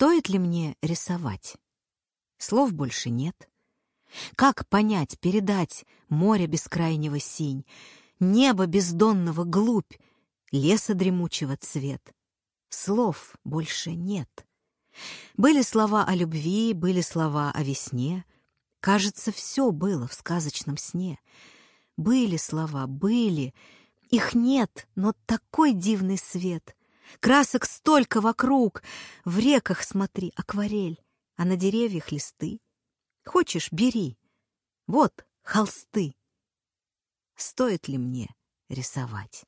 Стоит ли мне рисовать? Слов больше нет. Как понять, передать море бескрайнего синь, небо бездонного глубь, леса дремучего цвет? Слов больше нет. Были слова о любви, были слова о весне. Кажется, все было в сказочном сне. Были слова, были. Их нет, но такой дивный свет. Красок столько вокруг. В реках смотри, акварель, а на деревьях листы. Хочешь, бери. Вот холсты. Стоит ли мне рисовать?